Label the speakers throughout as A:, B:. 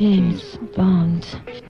A: James Bond.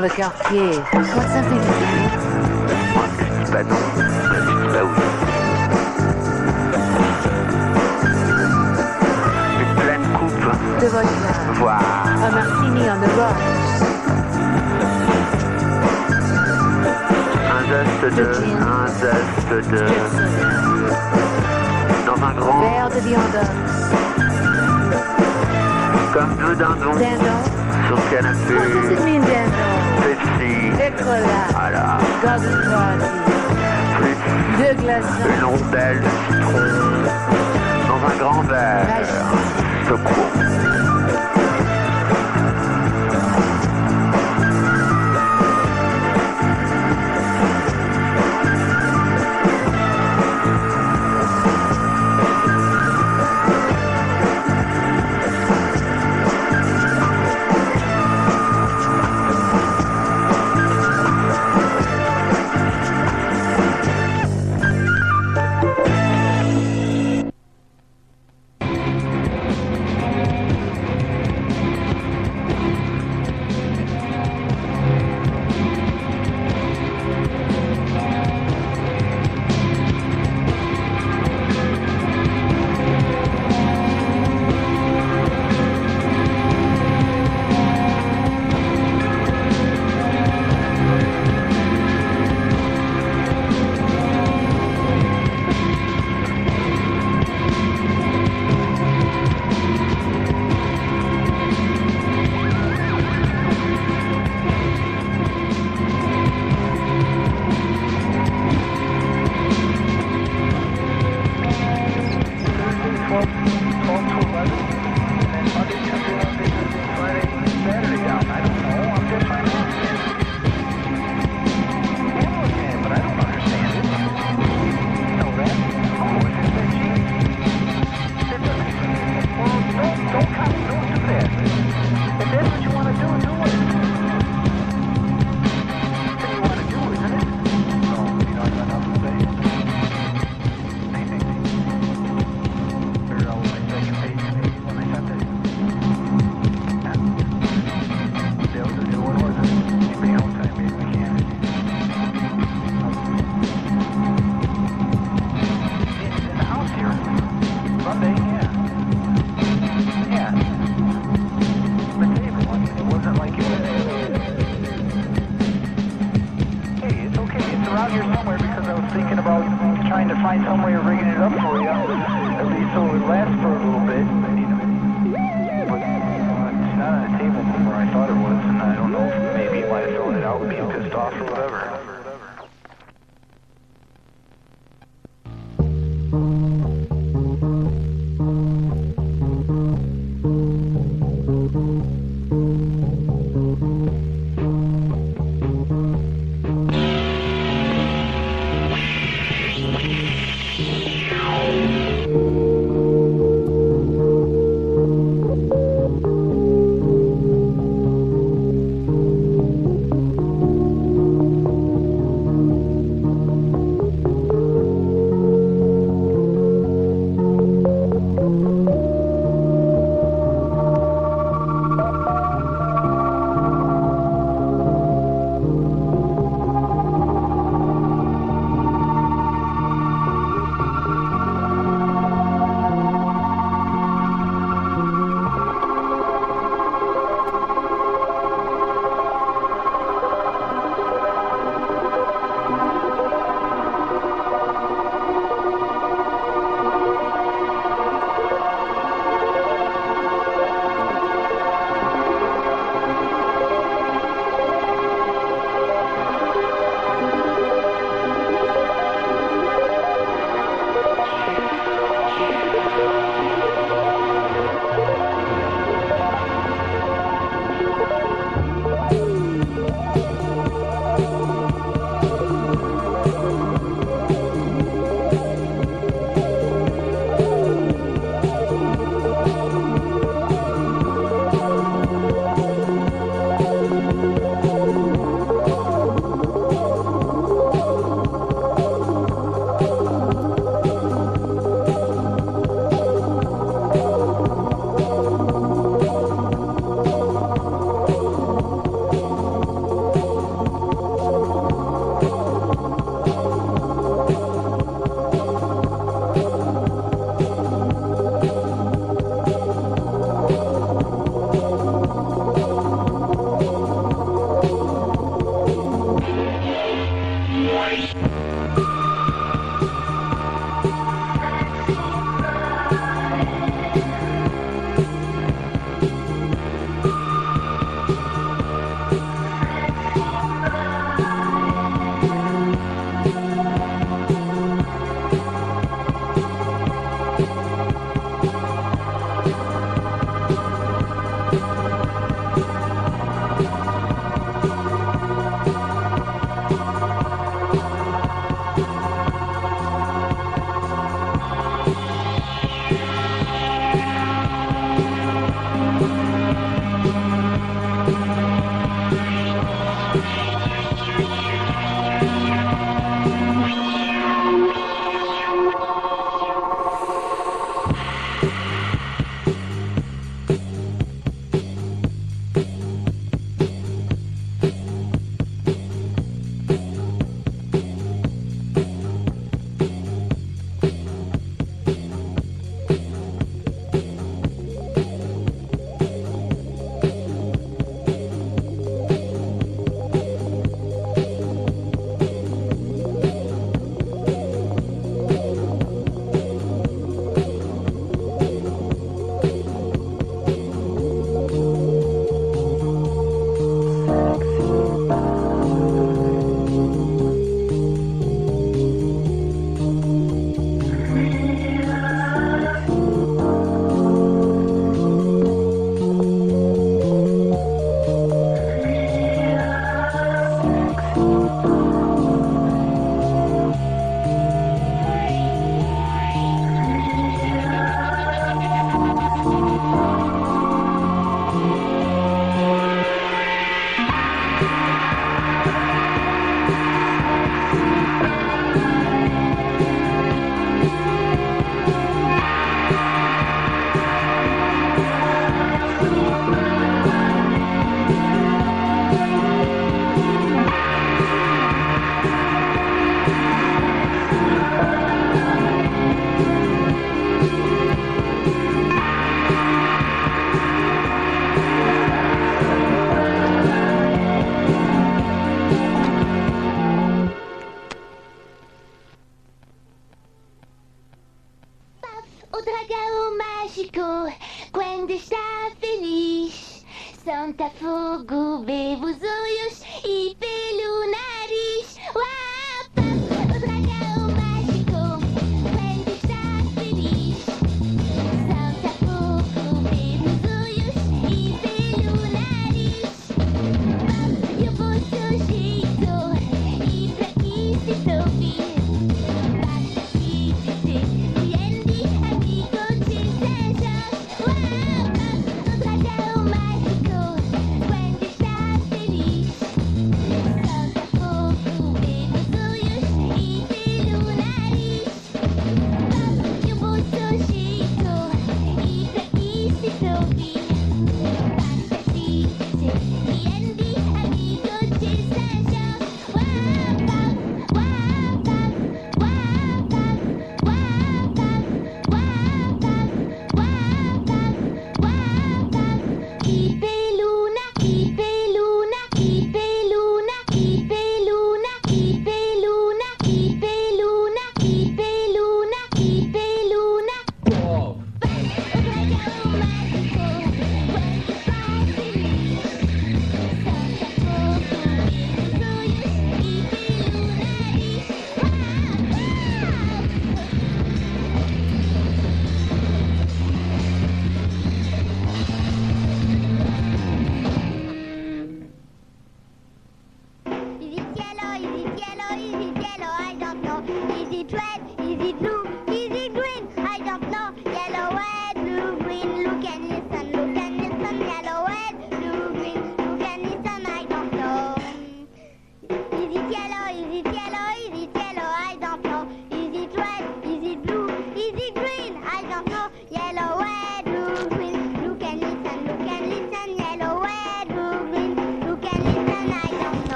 B: dans
C: le quartier. Quand ça fait du
B: pas non, pas oui. Une pleine coupe,
C: De vodka. Un martini the rocks.
B: un zeste de,
C: De
B: un zeste de, dans un grand,
C: Verre de viande.
B: comme deux dindons
C: Dindon
B: sur canapé. Petit.
C: Décollage.
B: Voilà. Plus.
C: Deux glaçons.
B: Une rondelle de citron. Dans un grand verre.
D: Secouons.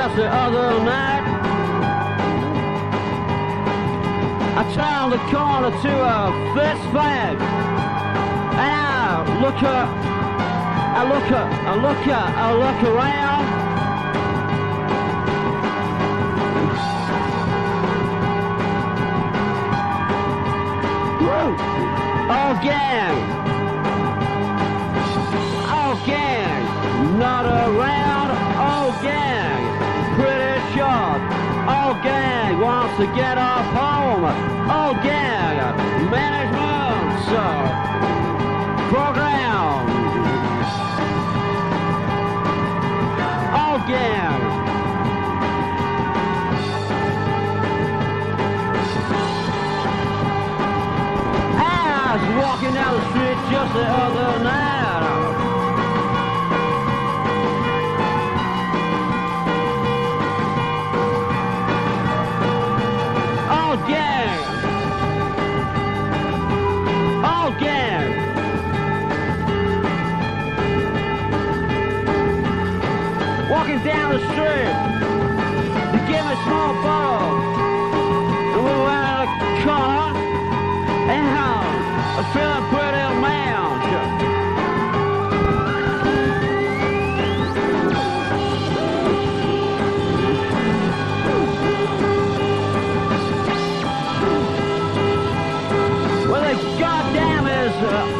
D: just the other night. I
E: turned the
F: corner to a first flag And I look up, I look up, I look up, I look around. Again, again, not around again. Wants to get off home, oh gang! Management, program, oh gang! I walking down the street just the other night. Walking down the street, they gave me a small bottle, and we went out of the corner, and I'm feeling pretty lounge. Well, the goddamn is uh,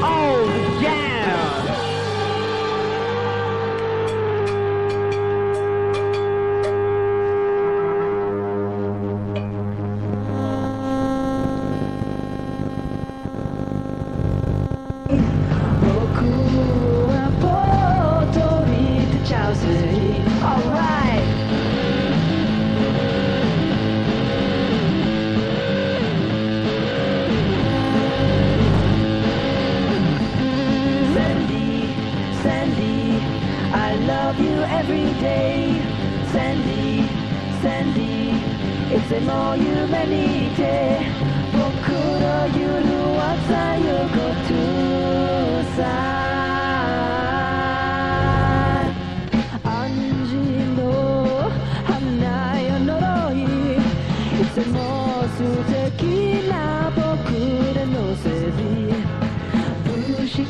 G: いつも夢見て僕の夜はさよことさ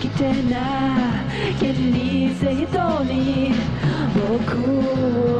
G: Gitena, gelinize hitoni, boku.